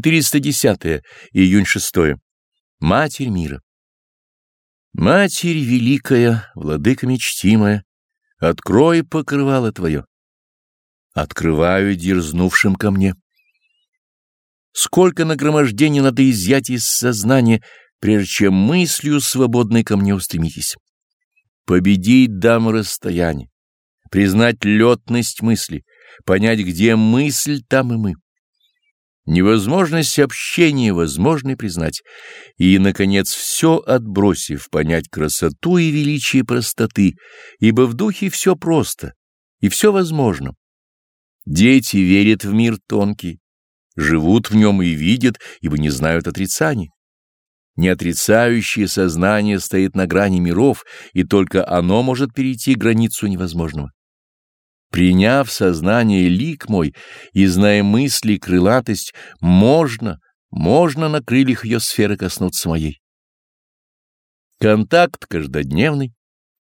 410. Июнь 6. Матерь мира. Матерь великая, владыка мечтимая, открой покрывало твое. Открываю дерзнувшим ко мне. Сколько нагромождений надо изъять из сознания, прежде чем мыслью свободной ко мне устремитесь. Победить дам расстояние, признать летность мысли, понять, где мысль, там и мы. Невозможность общения возможно признать, и, наконец, все отбросив, понять красоту и величие простоты, ибо в духе все просто, и все возможно. Дети верят в мир тонкий, живут в нем и видят, ибо не знают отрицаний. Неотрицающее сознание стоит на грани миров, и только оно может перейти границу невозможного. Приняв сознание лик мой и зная мысли крылатость, можно, можно на крыльях ее сферы коснуться моей. Контакт каждодневный,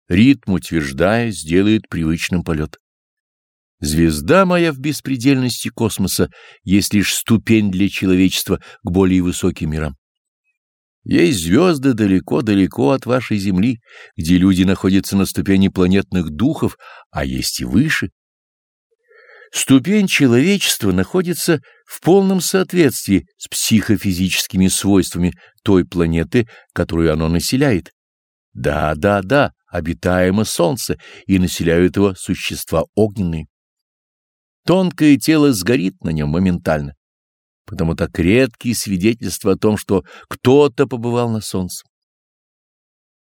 ритм утверждая, сделает привычным полет. Звезда моя в беспредельности космоса есть лишь ступень для человечества к более высоким мирам. Есть звезды далеко-далеко от вашей Земли, где люди находятся на ступени планетных духов, а есть и выше. Ступень человечества находится в полном соответствии с психофизическими свойствами той планеты, которую оно населяет. Да, да, да, обитаемо Солнце, и населяют его существа огненные. Тонкое тело сгорит на нем моментально потому так редкие свидетельства о том, что кто-то побывал на солнце.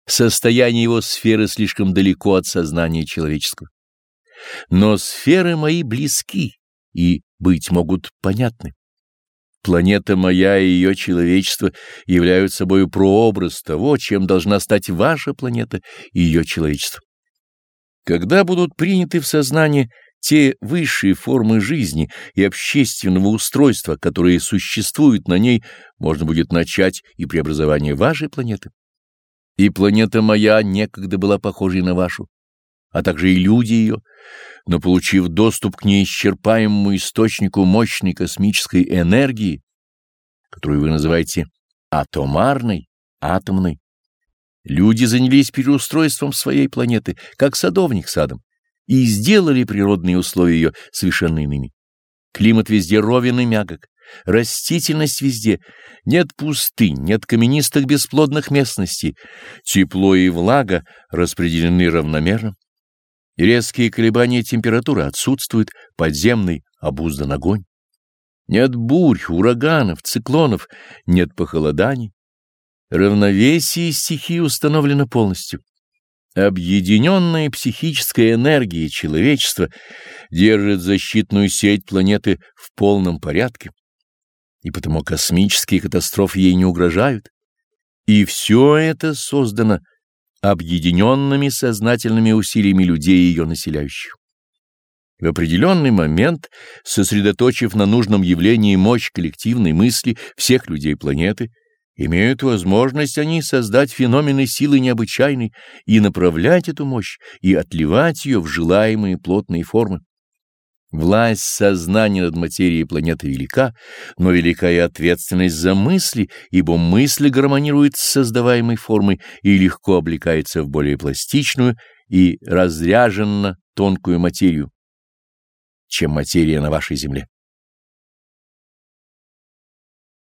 Состояние его сферы слишком далеко от сознания человеческого. Но сферы мои близки и, быть могут, понятны. Планета моя и ее человечество являются собой прообраз того, чем должна стать ваша планета и ее человечество. Когда будут приняты в сознание те высшие формы жизни и общественного устройства, которые существуют на ней, можно будет начать и преобразование вашей планеты. И планета моя некогда была похожей на вашу, а также и люди ее, но получив доступ к неисчерпаемому источнику мощной космической энергии, которую вы называете атомарной, атомной, люди занялись переустройством своей планеты, как садовник садом и сделали природные условия ее совершенно иными. Климат везде ровен и мягок, растительность везде, нет пустынь, нет каменистых бесплодных местностей, тепло и влага распределены равномерно. Резкие колебания температуры отсутствуют, подземный обуздан огонь. Нет бурь, ураганов, циклонов, нет похолоданий. Равновесие стихии установлено полностью. Объединенная психическая энергия человечества держит защитную сеть планеты в полном порядке, и потому космические катастрофы ей не угрожают. И все это создано объединенными сознательными усилиями людей, ее населяющих. В определенный момент, сосредоточив на нужном явлении мощь коллективной мысли всех людей планеты, Имеют возможность они создать феномены силы необычайной и направлять эту мощь, и отливать ее в желаемые плотные формы. Власть сознания над материей планеты велика, но велика и ответственность за мысли, ибо мысли гармонируют с создаваемой формой и легко облекается в более пластичную и разряженно тонкую материю, чем материя на вашей земле.